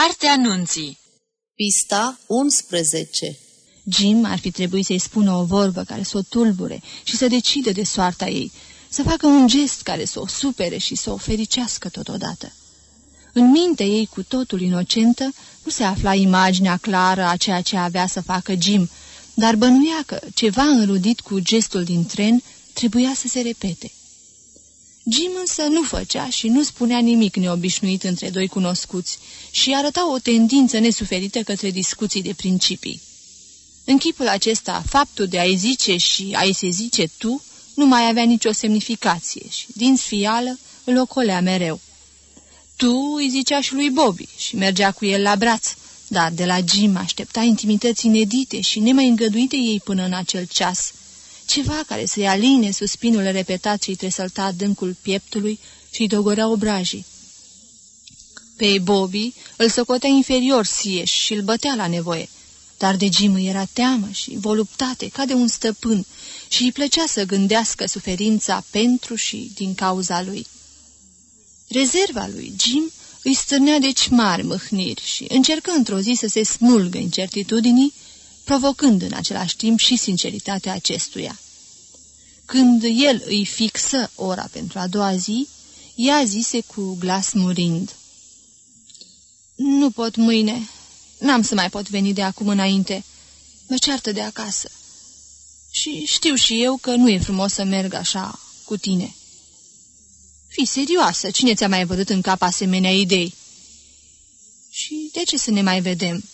Cartea anunții Pista 11 Jim ar fi trebuit să-i spună o vorbă care să o tulbure și să decide de soarta ei, să facă un gest care să o supere și să o fericească totodată. În mintea ei, cu totul inocentă, nu se afla imaginea clară a ceea ce avea să facă Jim, dar bănuia că ceva înrudit cu gestul din tren trebuia să se repete. Jim însă nu făcea și nu spunea nimic neobișnuit între doi cunoscuți și arăta o tendință nesuferită către discuții de principii. În chipul acesta, faptul de a-i zice și a-i se zice tu nu mai avea nicio semnificație și, din sfială, îl ocolea mereu. Tu îi zicea și lui Bobby și mergea cu el la braț, dar de la Jim aștepta intimități inedite și nemai îngăduite ei până în acel ceas. Ceva care să-i aline suspinul repetat ce-i tresălta adâncul pieptului și-i dogorea obrajii. Pe Bobby îl socotea inferior sieș și îl bătea la nevoie, dar de Jim era teamă și voluptate ca de un stăpân și îi plăcea să gândească suferința pentru și din cauza lui. Rezerva lui Jim îi stârnea deci mari mâhniri și încercă într-o zi să se smulgă incertitudinii, provocând în același timp și sinceritatea acestuia. Când el îi fixă ora pentru a doua zi, ea zise cu glas murind. Nu pot mâine. N-am să mai pot veni de acum înainte. Mă ceartă de acasă. Și știu și eu că nu e frumos să merg așa cu tine." Fii serioasă, cine ți-a mai văzut în cap asemenea idei? Și de ce să ne mai vedem?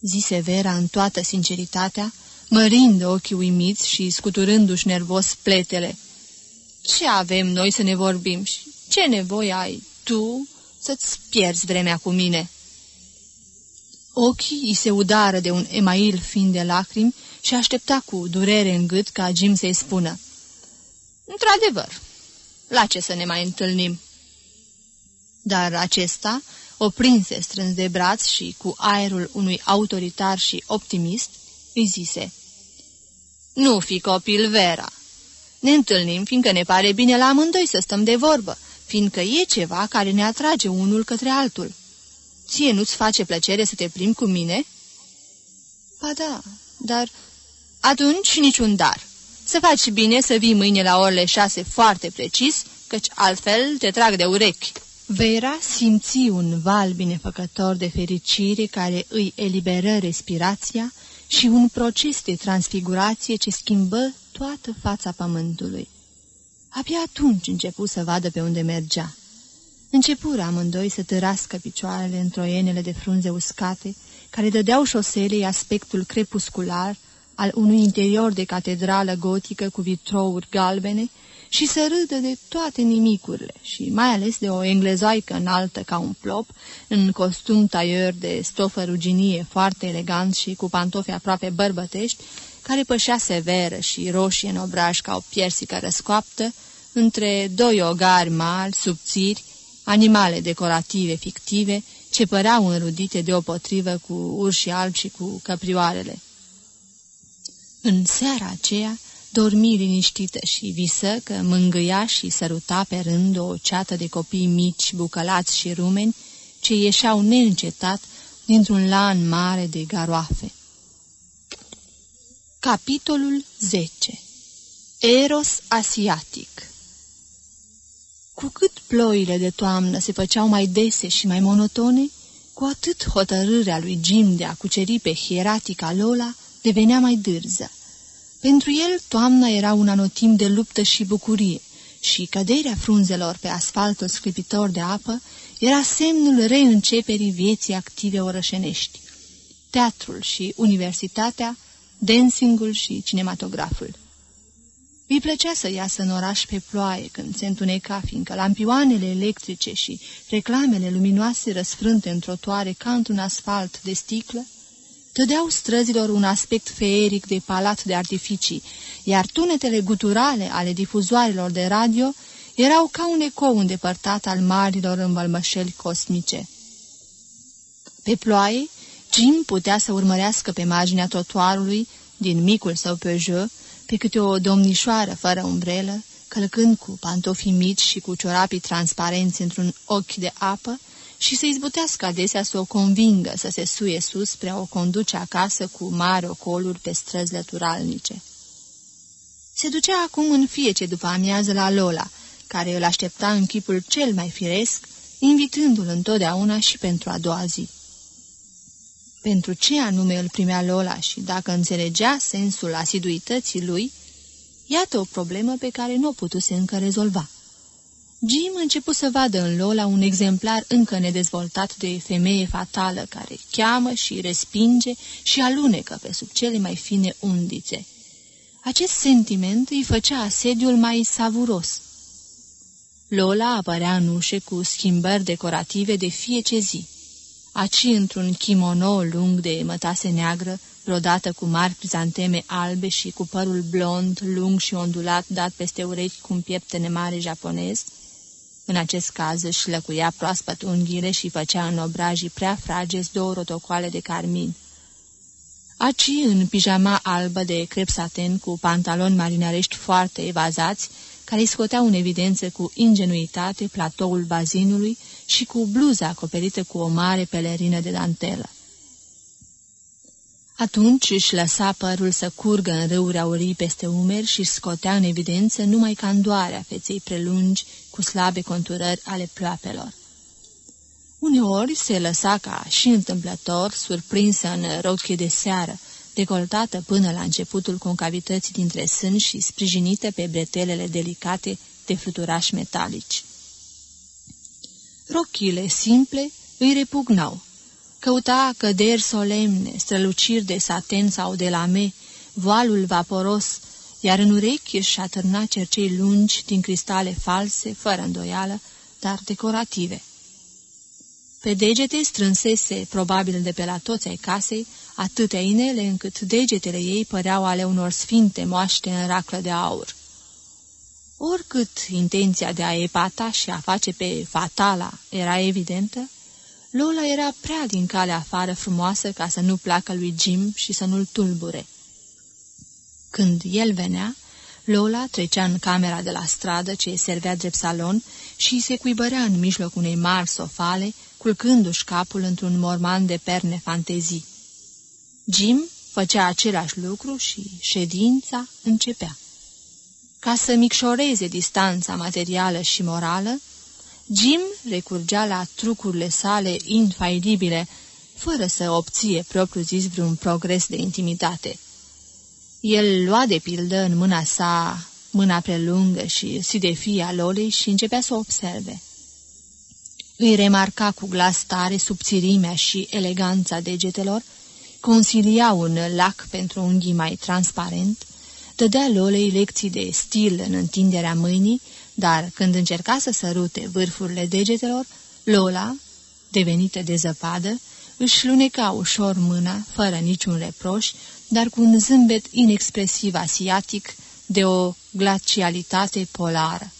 Zise Vera în toată sinceritatea, mărind ochii uimiți și scuturându-și nervos pletele. Ce avem noi să ne vorbim și ce nevoie ai tu să-ți pierzi vremea cu mine?" Ochii îi se udară de un email fin de lacrimi și aștepta cu durere în gât ca Jim să-i spună. Într-adevăr, la ce să ne mai întâlnim? Dar acesta, oprinse strâns de braț și cu aerul unui autoritar și optimist, îi zise Nu fi copil, Vera. Ne întâlnim fiindcă ne pare bine la amândoi să stăm de vorbă, fiindcă e ceva care ne atrage unul către altul. Ție nu-ți face plăcere să te plimbi cu mine?" Ba da, dar atunci niciun dar." Să faci bine să vii mâine la orele șase foarte precis, căci altfel te trag de urechi." Vera simți un val binefăcător de fericire care îi eliberă respirația și un proces de transfigurație ce schimbă toată fața pământului. Abia atunci începu să vadă pe unde mergea. Începură amândoi să tărască picioarele în troienele de frunze uscate, care dădeau șoselei aspectul crepuscular al unui interior de catedrală gotică cu vitrouri galbene și să râdă de toate nimicurile și mai ales de o englezoaică înaltă ca un plop, în costum taier de stofă ruginie foarte elegant și cu pantofi aproape bărbătești, care pășea severă și roșie în obraj ca o piersică răscoaptă, între doi ogari mari, subțiri, animale decorative fictive, ce păreau înrudite deopotrivă cu urși albi și cu căprioarele. În seara aceea dormi liniștită și visă că mângâia și săruta pe rând o ceată de copii mici, bucălați și rumeni, ce ieșeau neîncetat dintr-un lan mare de garoafe. Capitolul 10 Eros asiatic Cu cât ploile de toamnă se făceau mai dese și mai monotone, cu atât hotărârea lui Jim de a cuceri pe hieratica Lola devenea mai dârză. Pentru el, toamna era un anotim de luptă și bucurie și căderea frunzelor pe asfaltul sclipitor de apă era semnul reînceperii vieții active orășenești. Teatrul și universitatea, dancingul și cinematograful. Îi plăcea să iasă în oraș pe ploaie când se întuneca, fiindcă lampioanele electrice și reclamele luminoase răsfrânte într-o toare ca într-un asfalt de sticlă dădeau străzilor un aspect feeric de palat de artificii, iar tunetele guturale ale difuzoarelor de radio erau ca un ecou îndepărtat al marilor învălmășeli cosmice. Pe ploaie, Jim putea să urmărească pe marginea trotuarului, din micul său Peugeot, pe câte o domnișoară fără umbrelă, călcând cu pantofii mici și cu ciorapii transparenți într-un ochi de apă, și să izbutească adesea să o convingă să se suie sus spre a o conduce acasă cu mari ocoluri pe străzi lăturalnice. Se ducea acum în fiece după amiază la Lola, care îl aștepta în chipul cel mai firesc, invitându-l întotdeauna și pentru a doua zi. Pentru ce anume îl primea Lola și dacă înțelegea sensul asiduității lui, iată o problemă pe care nu o putuse încă rezolva. Jim început să vadă în Lola un exemplar încă nedezvoltat de femeie fatală care cheamă și respinge și alunecă pe sub cele mai fine undițe. Acest sentiment îi făcea asediul mai savuros. Lola apărea în ușe cu schimbări decorative de fiece zi. Aci într-un kimono lung de mătase neagră, brodată cu mari crizanteme albe și cu părul blond, lung și ondulat dat peste urechi cu un pieptene mare japonez, în acest caz își lăcuia proaspăt unghiile și făcea în obrajii prea frageți două rotocoale de carmin. Aci, în pijama albă de crep saten cu pantaloni marinarești foarte evazați, care îi scoteau în evidență cu ingenuitate platoul bazinului și cu bluza acoperită cu o mare pelerină de dantelă. Atunci își lăsa părul să curgă în râuri aurii peste umeri și scotea în evidență numai candoarea feței prelungi cu slabe conturări ale ploapelor. Uneori se lăsa ca și întâmplător, surprinsă în rochie de seară, decoltată până la începutul concavității dintre sân și sprijinită pe bretelele delicate de fluturași metalici. Rochile simple îi repugnau. Căuta căderi solemne, străluciri de saten sau de lame, voalul vaporos, iar în urechi își atârna cercei lungi din cristale false, fără îndoială, dar decorative. Pe degete strânsese, probabil de pe la toți ai casei, atâtea inele încât degetele ei păreau ale unor sfinte moaște în raclă de aur. Oricât intenția de a epata și a face pe fatala era evidentă, Lola era prea din calea afară frumoasă ca să nu placă lui Jim și să nu-l tulbure. Când el venea, Lola trecea în camera de la stradă ce servea drept salon și se cuibărea în mijloc unei mari sofale, culcându-și capul într-un morman de perne fantezii. Jim făcea același lucru și ședința începea. Ca să micșoreze distanța materială și morală, Jim recurgea la trucurile sale infailibile, fără să obție propriu-zis vreun progres de intimitate. El lua de pildă în mâna sa mâna prelungă și sidefia Lolei și începea să o observe. Îi remarca cu glas tare subțirimea și eleganța degetelor, consilia un lac pentru unghii mai transparent, dădea Lolei lecții de stil în întinderea mâinii, dar când încerca să sărute vârfurile degetelor, Lola, devenită de zăpadă, își luneca ușor mâna, fără niciun reproș, dar cu un zâmbet inexpresiv asiatic de o glacialitate polară.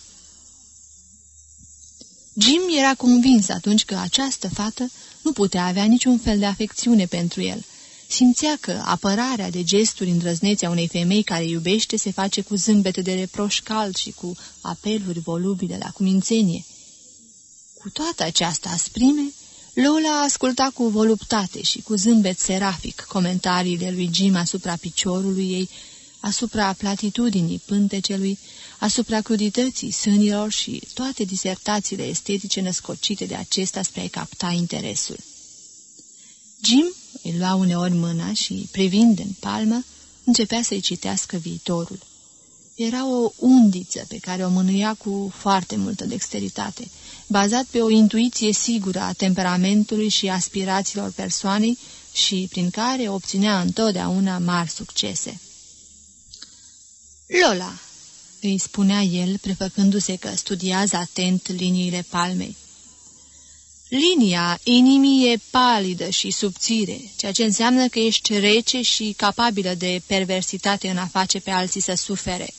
Jim era convins atunci că această fată nu putea avea niciun fel de afecțiune pentru el. Simțea că apărarea de gesturi îndrăznețe a unei femei care iubește se face cu zâmbete de reproș cald și cu apeluri volubile la cumințenie. Cu toată această asprime, Lola asculta cu voluptate și cu zâmbet serafic comentariile lui Jim asupra piciorului ei, asupra platitudinii pântecelui, asupra crudității sânilor și toate disertațiile estetice născocite de acesta spre a capta interesul. Jim îi lua uneori mâna și, privind în palmă, începea să-i citească viitorul. Era o undiță pe care o mânuia cu foarte multă dexteritate, bazat pe o intuiție sigură a temperamentului și aspirațiilor persoanei și prin care obținea întotdeauna mari succese. Lola, îi spunea el, prefăcându-se că studiază atent liniile palmei. Linia inimii e palidă și subțire, ceea ce înseamnă că ești rece și capabilă de perversitate în a face pe alții să sufere.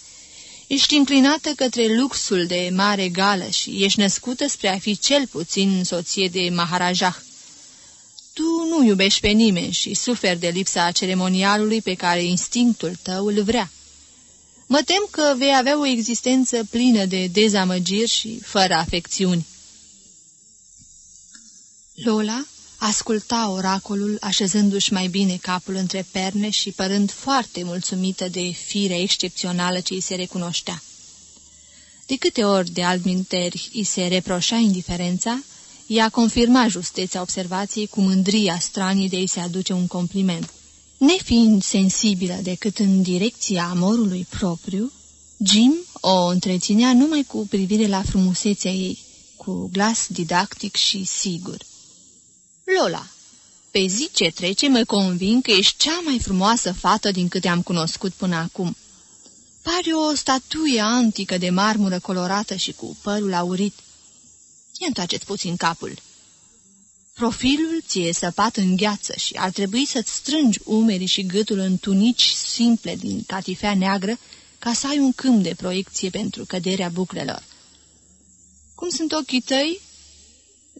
Ești înclinată către luxul de mare gală și ești născută spre a fi cel puțin soție de Maharajah. Tu nu iubești pe nimeni și suferi de lipsa ceremonialului pe care instinctul tău îl vrea. Mă tem că vei avea o existență plină de dezamăgiri și fără afecțiuni. Lola asculta oracolul așezându-și mai bine capul între perne și părând foarte mulțumită de fire excepțională ce îi se recunoștea. De câte ori de altminteri îi se reproșa indiferența, ea confirma justețea observației cu mândria stranii de a-i se aduce un compliment. Nefiind sensibilă decât în direcția amorului propriu, Jim o întreținea numai cu privire la frumusețea ei, cu glas didactic și sigur. Lola, pe zi ce trece mă convin că ești cea mai frumoasă fată din câte am cunoscut până acum. Pare o statuie antică de marmură colorată și cu părul aurit. Ia întoarceți puțin capul. Profilul ți-e săpat în gheață și ar trebui să-ți strângi umerii și gâtul în tunici simple din catifea neagră ca să ai un câmp de proiecție pentru căderea buclelor. Cum sunt ochii tăi?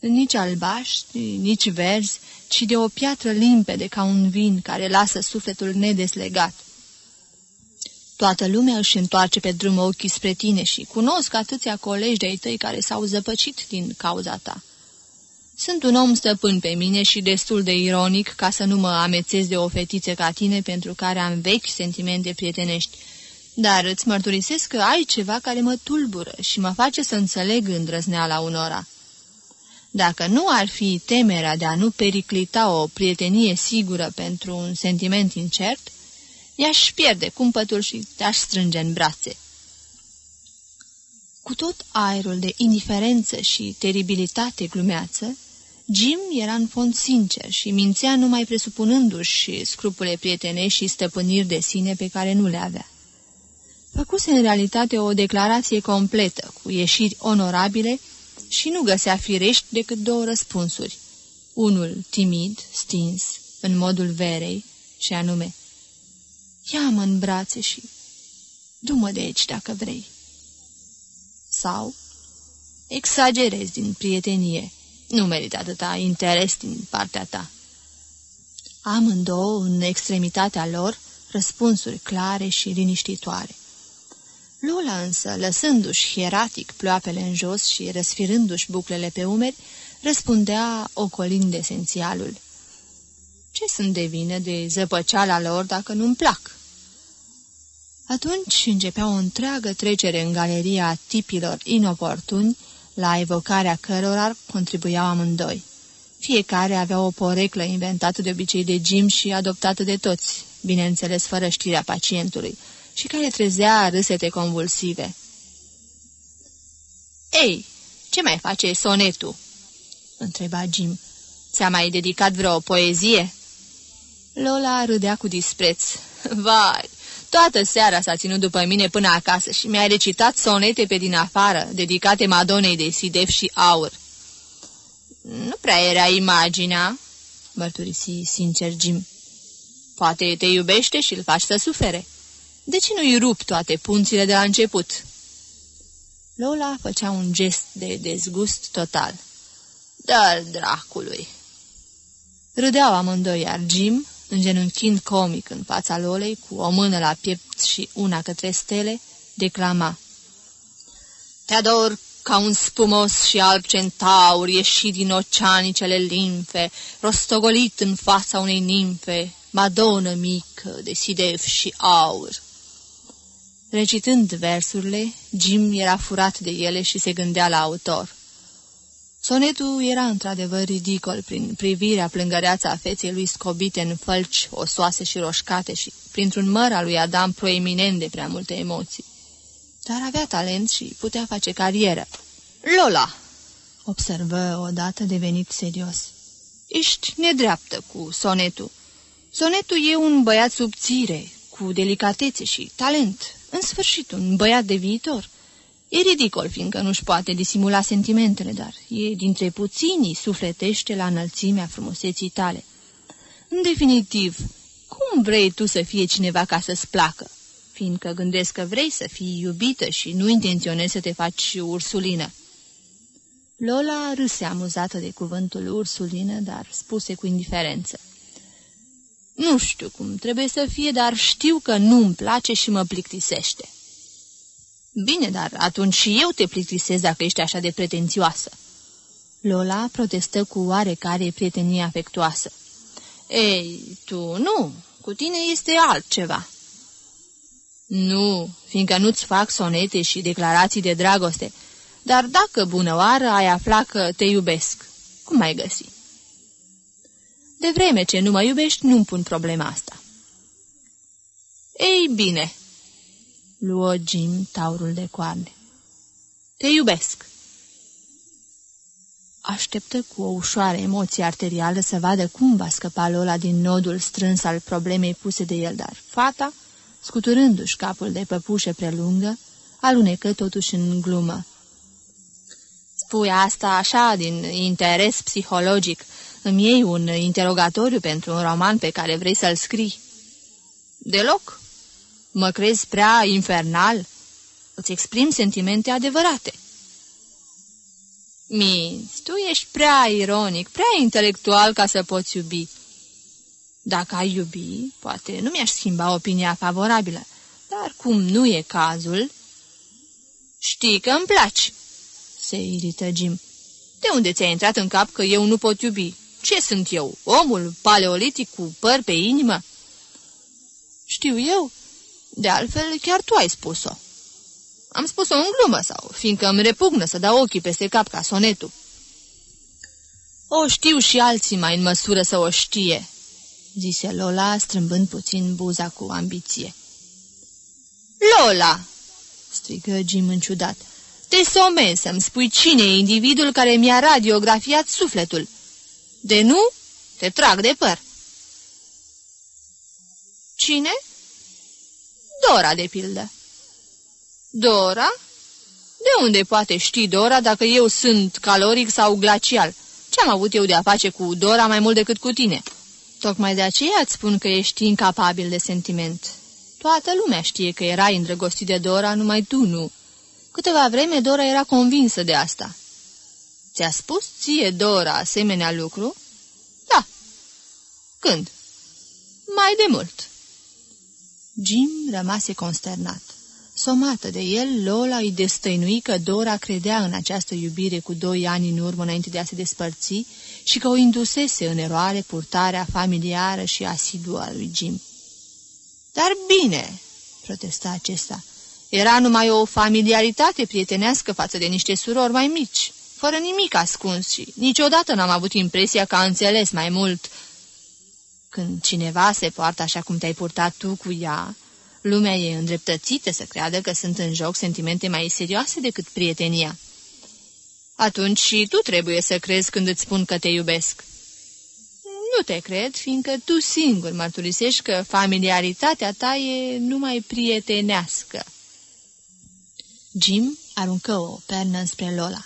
Nici albaștri, nici verzi, ci de o piatră limpede ca un vin care lasă sufletul nedeslegat. Toată lumea își întoarce pe drum ochii spre tine și cunosc atâția colegi de-ai tăi care s-au zăpăcit din cauza ta. Sunt un om stăpân pe mine și destul de ironic ca să nu mă amețez de o fetiță ca tine pentru care am vechi sentimente prietenești, dar îți mărturisesc că ai ceva care mă tulbură și mă face să înțeleg îndrăzneala unora. Dacă nu ar fi temerea de a nu periclita o prietenie sigură pentru un sentiment incert, i-aș pierde cumpătul și te-aș strânge în brațe. Cu tot aerul de indiferență și teribilitate glumeață, Jim era în fond sincer și mințea numai presupunându-și scrupule prietene și stăpâniri de sine pe care nu le avea. Făcuse în realitate o declarație completă, cu ieșiri onorabile, și nu găsea firești decât două răspunsuri. Unul timid, stins, în modul verei, și anume, Ia-mă în brațe și du-mă de aici dacă vrei. Sau, exagerezi din prietenie, nu merită atâta interes din partea ta. Amândouă, în extremitatea lor, răspunsuri clare și liniștitoare. Lola însă, lăsându-și hieratic ploapele în jos și răsfirându-și buclele pe umeri, răspundea ocolind esențialul. Ce sunt de vină de zăpăceala lor dacă nu-mi plac? Atunci începea o întreagă trecere în galeria tipilor inoportuni, la evocarea cărora contribuiau amândoi. Fiecare avea o poreclă inventată de obicei de Jim și adoptată de toți, bineînțeles fără știrea pacientului, și care trezea râsete convulsive. Ei, ce mai face sonetul?" întreba Jim. Ți-a mai dedicat vreo poezie?" Lola râdea cu dispreț. Vai, toată seara s-a ținut după mine până acasă și mi-a recitat sonete pe din afară, dedicate Madonei de Sidef și Aur." Nu prea era imaginea," mărturisi sincer Jim. Poate te iubește și îl faci să sufere." De ce nu-i rup toate punțile de la început?" Lola făcea un gest de dezgust total. Dar dracului! Râdeau amândoi, iar Jim, îngenunchind comic în fața Lolei, cu o mână la piept și una către stele, declama. Te ador ca un spumos și alb centaur ieșit din oceanicele limfe, rostogolit în fața unei nimfe, madonă mică de sidef și aur. Recitând versurile, Jim era furat de ele și se gândea la autor. Sonetul era într-adevăr ridicol prin privirea plângăreața a feței lui scobite în fălci osoase și roșcate și printr-un măr al lui Adam proeminent de prea multe emoții. Dar avea talent și putea face carieră. Lola! observă odată devenit serios. Ești nedreaptă cu sonetul. Sonetul e un băiat subțire, cu delicatețe și talent, în sfârșit, un băiat de viitor. E ridicol, fiindcă nu-și poate disimula sentimentele, dar e dintre puținii sufletește la înălțimea frumuseții tale. În definitiv, cum vrei tu să fie cineva ca să-ți placă? Fiindcă gândesc că vrei să fii iubită și nu intenționezi să te faci ursulină. Lola râse amuzată de cuvântul ursulină, dar spuse cu indiferență. Nu știu cum trebuie să fie, dar știu că nu-mi place și mă plictisește. Bine, dar atunci și eu te plictisez dacă ești așa de pretențioasă. Lola protestă cu oarecare prietenie afectuoasă. Ei, tu nu, cu tine este altceva." Nu, fiindcă nu-ți fac sonete și declarații de dragoste, dar dacă bună oară ai afla că te iubesc, cum ai găsi? De vreme ce nu mă iubești, nu-mi pun problema asta. Ei bine, luă Jim taurul de coarne. Te iubesc. Așteptă cu o ușoară emoție arterială să vadă cum va scăpa Lola din nodul strâns al problemei puse de el, dar fata, scuturându-și capul de păpușe prelungă, alunecă totuși în glumă. Spui asta așa, din interes psihologic. Îmi iei un interogatoriu pentru un roman pe care vrei să-l scrii. Deloc. Mă crezi prea infernal? Îți exprim sentimente adevărate. Minți, tu ești prea ironic, prea intelectual ca să poți iubi. Dacă ai iubi, poate nu mi-aș schimba opinia favorabilă, dar cum nu e cazul... Știi că îmi placi, se irită Jim. De unde ți-a intrat în cap că eu nu pot iubi? Ce sunt eu, omul paleolitic cu păr pe inimă? Știu eu. De altfel, chiar tu ai spus-o. Am spus-o în glumă sau fiindcă îmi repugnă să dau ochii peste cap ca sonetul. O știu și alții mai în măsură să o știe, zise Lola, strâmbând puțin buza cu ambiție. Lola! strigă Jim înciudat. Te somezi să-mi spui cine e individul care mi-a radiografiat sufletul. De nu, te trag de păr. Cine? Dora, de pildă. Dora? De unde poate ști Dora dacă eu sunt caloric sau glacial? Ce-am avut eu de a face cu Dora mai mult decât cu tine? Tocmai de aceea îți spun că ești incapabil de sentiment. Toată lumea știe că erai îndrăgostit de Dora, numai tu nu. Câteva vreme Dora era convinsă de asta. Ți-a spus ție Dora asemenea lucru? Da. Când? Mai de mult. Jim rămase consternat. Somată de el, Lola îi destăinui că Dora credea în această iubire cu doi ani în urmă înainte de a se despărți și că o indusese în eroare purtarea familiară și asiduă a lui Jim. Dar bine, protesta acesta, era numai o familiaritate prietenească față de niște surori mai mici, fără nimic ascuns și niciodată n-am avut impresia că a înțeles mai mult. Când cineva se poartă așa cum te-ai purtat tu cu ea, lumea e îndreptățită să creadă că sunt în joc sentimente mai serioase decât prietenia. Atunci și tu trebuie să crezi când îți spun că te iubesc. Nu te cred, fiindcă tu singur mărturisești că familiaritatea ta e numai prietenească. Jim aruncă o pernă spre Lola.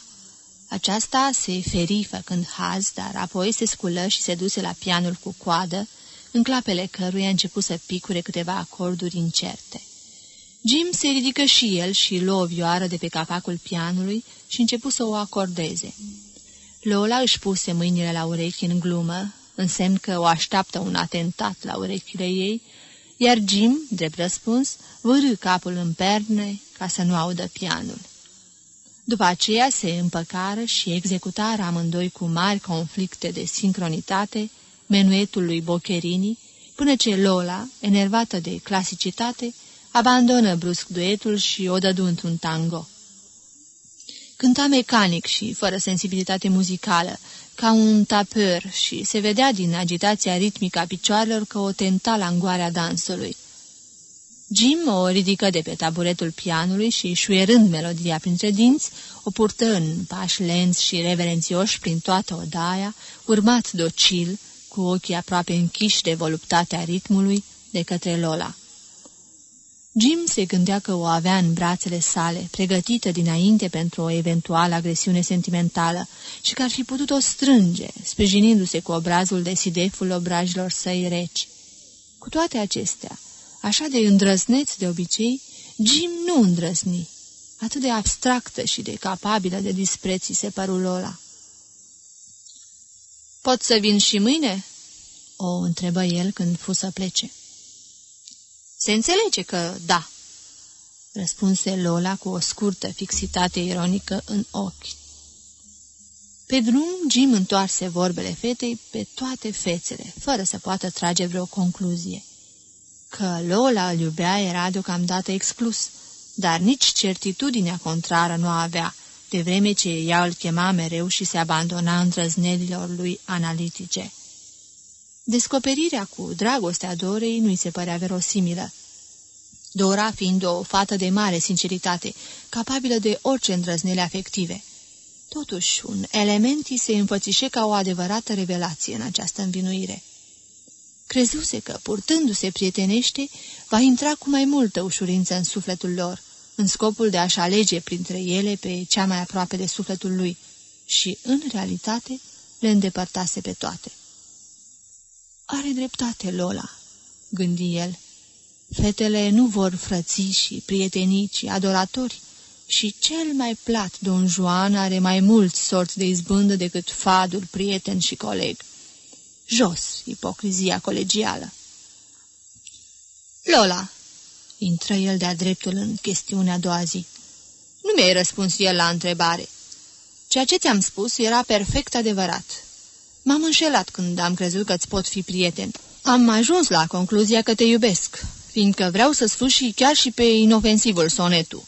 Aceasta se feri făcând haz, dar apoi se sculă și se duse la pianul cu coadă, în clapele căruia început să picure câteva acorduri incerte. Jim se ridică și el și luă o vioară de pe capacul pianului și începu să o acordeze. Lola își puse mâinile la urechi în glumă, în semn că o așteaptă un atentat la urechile ei, iar Jim, drept răspuns, vârâ capul în perne ca să nu audă pianul. După aceea se împăcară și executară amândoi cu mari conflicte de sincronitate menuetul lui Bocherini, până ce Lola, enervată de clasicitate, abandonă brusc duetul și o dădu într-un tango. Cânta mecanic și fără sensibilitate muzicală, ca un tapeur și se vedea din agitația ritmică a picioarelor că o tenta la îngoarea dansului. Jim o ridică de pe taburetul pianului și, șuierând melodia printre dinți, o purtă în pași lenți și reverențioși prin toată odaia, urmat docil, cu ochii aproape închiși de voluptatea ritmului, de către Lola. Jim se gândea că o avea în brațele sale, pregătită dinainte pentru o eventuală agresiune sentimentală și că ar fi putut o strânge, sprijinindu-se cu obrazul de sideful obrajilor săi reci. Cu toate acestea, așa de îndrăzneț de obicei, Jim nu îndrăzni. Atât de abstractă și de capabilă de dispreții se păru Lola. Pot să vin și mâine?" o întrebă el când fu să plece. Se înțelege că da," răspunse Lola cu o scurtă fixitate ironică în ochi. Pe drum, Jim întoarse vorbele fetei pe toate fețele, fără să poată trage vreo concluzie. Că Lola îl iubea era deocamdată exclus, dar nici certitudinea contrară nu avea, de vreme ce ea îl chema mereu și se abandona îndrăznelilor lui analitice. Descoperirea cu dragostea Dorei nu-i se părea verosimilă. Dora fiind o fată de mare sinceritate, capabilă de orice îndrăznele afective. Totuși, un element îi se înfățișe ca o adevărată revelație în această învinuire. Crezuse că, purtându-se prietenește, va intra cu mai multă ușurință în sufletul lor, în scopul de a-și alege printre ele pe cea mai aproape de sufletul lui și, în realitate, le îndepărtase pe toate. Are dreptate Lola, gândi el. Fetele nu vor frății și prietenii, ci adoratori, și cel mai plat Don Juan are mai mult sorți de izbândă decât fadul, prieten și coleg. Jos, ipocrizia colegială. Lola, intră el de-a dreptul în chestiunea a doua zi. Nu mi-ai răspuns el la întrebare. Ceea ce ți-am spus era perfect adevărat. M-am înșelat când am crezut că-ți pot fi prieten. Am ajuns la concluzia că te iubesc, fiindcă vreau să sfârși chiar și pe inofensivul sonetul.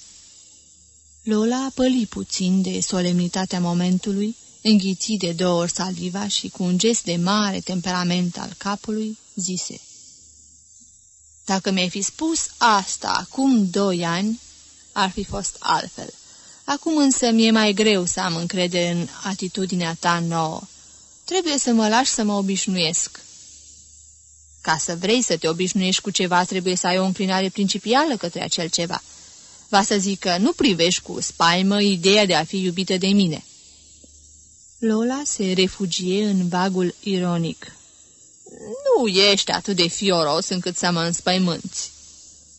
Lola păli puțin de solemnitatea momentului, înghiți de două ori saliva și cu un gest de mare temperament al capului, zise Dacă mi-ai fi spus asta acum doi ani, ar fi fost altfel. Acum însă mi-e mai greu să am încredere în atitudinea ta nouă. Trebuie să mă lași să mă obișnuiesc. Ca să vrei să te obișnuiești cu ceva, trebuie să ai o înclinare principială către acel ceva. Va să zic că nu privești cu spaimă ideea de a fi iubită de mine. Lola se refugie în vagul ironic. Nu ești atât de fioros încât să mă înspăimânți.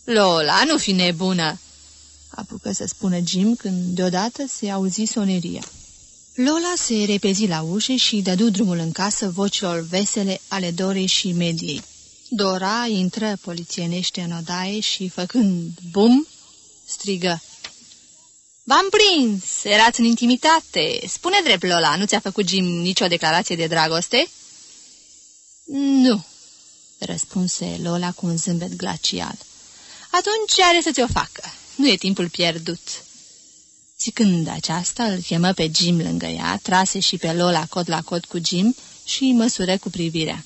Lola, nu fi nebună! Apucă să spună Jim când deodată se auzi soneria. Lola se repezi la ușă și dădu drumul în casă vocilor vesele ale Dorei și Mediei. Dora intră polițienește în odaie și, făcând bum, strigă. V-am prins! Erați în intimitate! Spune drept, Lola, nu ți-a făcut Jim nicio declarație de dragoste?" Nu," răspunse Lola cu un zâmbet glacial. Atunci are să ți-o facă. Nu e timpul pierdut." Zicând aceasta, îl chemă pe Jim lângă ea, trase și pe Lola cot la cot cu Jim și măsură cu privirea.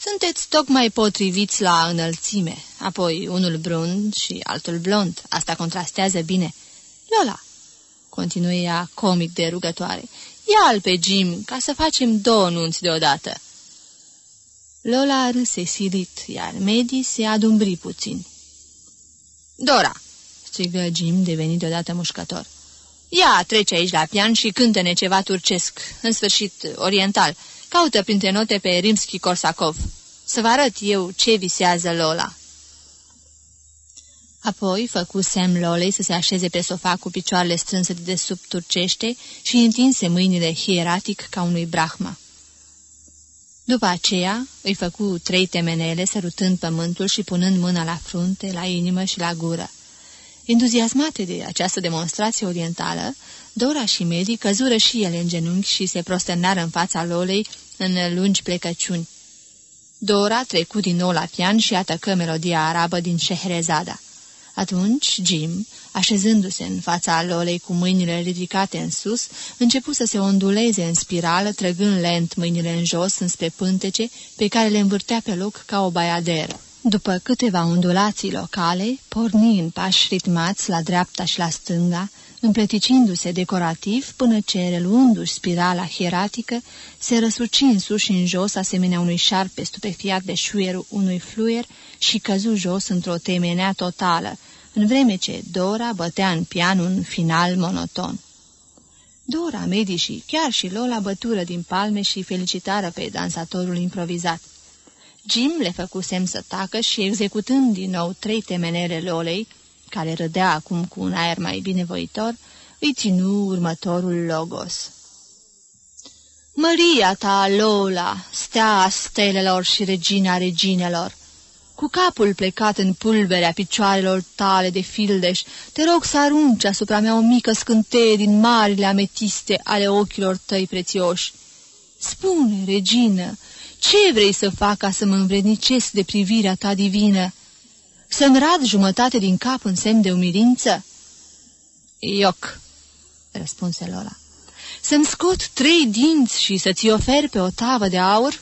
Sunteți tocmai potriviți la înălțime, apoi unul brun și altul blond. Asta contrastează bine. Lola, continuă ea comic de rugătoare, ia-l pe Jim ca să facem două nunți deodată. Lola râse silit, iar Medi se adumbri puțin. Dora, strigă Jim, devenit deodată mușcător. Ia, trece aici la pian și cântă-ne ceva turcesc, în sfârșit oriental. Caută printre note pe Rimski-Korsakov. Să vă arăt eu ce visează Lola. Apoi făcu semn Lolei să se așeze pe sofa cu picioarele strânse de sub turcește și întinse mâinile hieratic ca unui brahma. După aceea îi făcu trei temenele, sărutând pământul și punând mâna la frunte, la inimă și la gură. Entuziasmate de această demonstrație orientală, Dora și Medi căzură și ele în genunchi și se prosternară în fața Lolei în lungi plecăciuni. Dora trecu din nou la pian și atacă melodia arabă din Șehrezada. Atunci Jim, așezându-se în fața Lolei cu mâinile ridicate în sus, începu să se onduleze în spirală, trăgând lent mâinile în jos înspre pântece, pe care le învârtea pe loc ca o baiaderă. După câteva ondulații locale, porni în pași ritmați la dreapta și la stânga, împleticindu-se decorativ până ce, reluându-și spirala hieratică, se răsuci în sus și în jos asemenea unui șarpe stupefiat de șuierul unui fluier și căzu jos într-o temenea totală, în vreme ce Dora bătea în pian un final monoton. Dora, Medi și chiar și Lola bătură din palme și felicitară pe dansatorul improvizat. Jim le făcu semn să tacă și, executând din nou trei temenere Lolei, care râdea acum cu un aer mai binevoitor, îi ținu următorul logos. Măria ta, Lola, stea stelelor și regina reginelor, cu capul plecat în pulberea picioarelor tale de fildeș, te rog să arunci asupra mea o mică scânteie din marile ametiste ale ochilor tăi prețioși. Spune, regină, ce vrei să fac ca să mă învrednicesc de privirea ta divină? Să-mi rad jumătate din cap în semn de umilință? Ioc, răspunse Lola. Să-mi scot trei dinți și să-ți ofer pe o tavă de aur?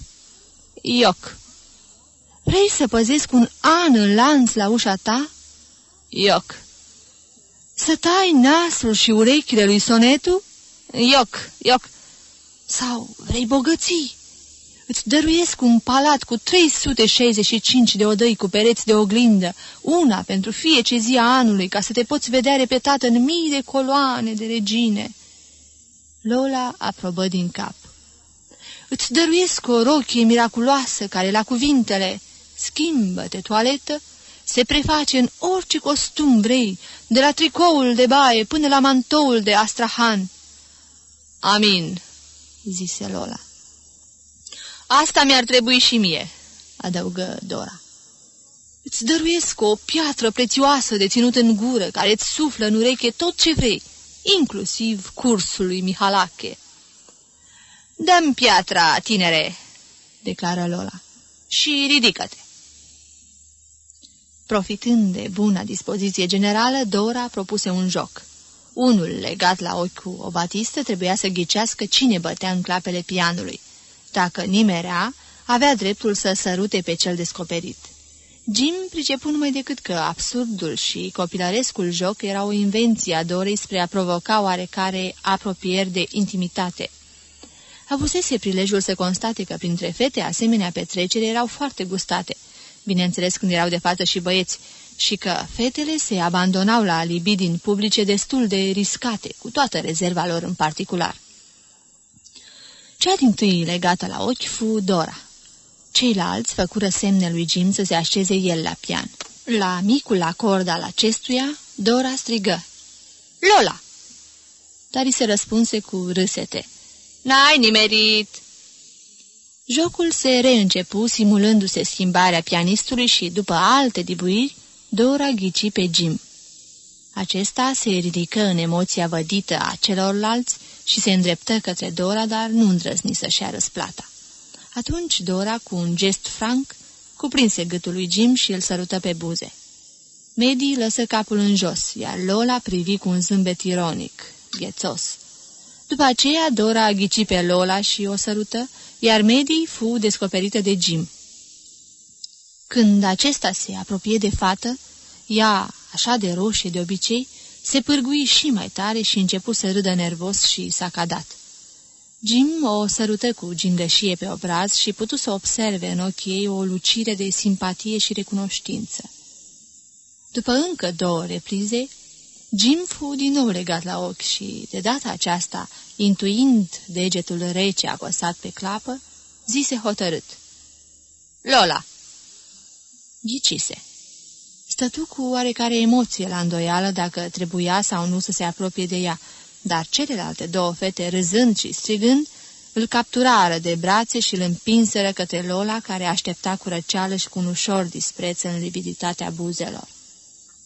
Ioc. Vrei să păzesc un an în lanț la ușa ta? Ioc. Să tai nasul și urechile lui sonetu? Ioc, ioc. Sau vrei bogății? Îți dăruiesc un palat cu 365 de odăi cu pereți de oglindă, una pentru fiecare zi a anului, ca să te poți vedea repetată în mii de coloane de regine. Lola aprobă din cap. Îți dăruiesc o rochie miraculoasă care la cuvintele schimbă-te toaletă, se preface în orice costum vrei, de la tricoul de baie până la mantoul de astrahan. Amin, zise Lola. Asta mi-ar trebui și mie, adăugă Dora. Îți dăruiesc o piatră prețioasă de ținut în gură, care îți suflă în ureche tot ce vrei, inclusiv cursul lui Mihalache. Dăm piatra, tinere, declară Lola, și ridică-te. Profitând de buna dispoziție generală, Dora propuse un joc. Unul legat la ochi cu o batistă trebuia să ghicească cine bătea în clapele pianului. Dacă nimerea, avea dreptul să sărute pe cel descoperit. Jim pricepu numai decât că absurdul și copilărescul joc era o invenție a Dorei spre a provoca oarecare apropieri de intimitate. Avusese prilejul să constate că printre fete asemenea petrecere erau foarte gustate, bineînțeles când erau de față și băieți, și că fetele se abandonau la libidini publice destul de riscate, cu toată rezerva lor în particular. Cea din tâi legată la ochi fu Dora. Ceilalți făcură semne lui Jim să se așeze el la pian. La micul acord al acestuia, Dora strigă. Lola! Dar îi se răspunse cu râsete. N-ai nimerit! Jocul se reîncepu, simulându-se schimbarea pianistului și, după alte dibuiri, Dora ghici pe Jim. Acesta se ridică în emoția vădită a celorlalți și se îndreptă către Dora, dar nu îndrăzni să-și ia răsplata. Atunci Dora, cu un gest franc, cuprinse gâtul lui Jim și îl sărută pe buze. Medi lăsă capul în jos, iar Lola privi cu un zâmbet ironic, ghețos. După aceea, Dora a ghici pe Lola și o sărută, iar Medi fu descoperită de Jim. Când acesta se apropie de fată, ea, așa de roșie de obicei, se pârgui și mai tare și începu să râdă nervos și s-a cadat. Jim o sărută cu gingășie pe obraz și putu să observe în ochii ei o lucire de simpatie și recunoștință. După încă două reprize, Jim fu din nou legat la ochi și, de data aceasta, intuind degetul rece apăsat pe clapă, zise hotărât. Lola! Ghicise. Stătu cu oarecare emoție la îndoială dacă trebuia sau nu să se apropie de ea, dar celelalte două fete, râzând și strigând, îl capturară de brațe și îl împinseră către Lola, care aștepta cu răceală și cu un ușor dispreț în lividitatea buzelor.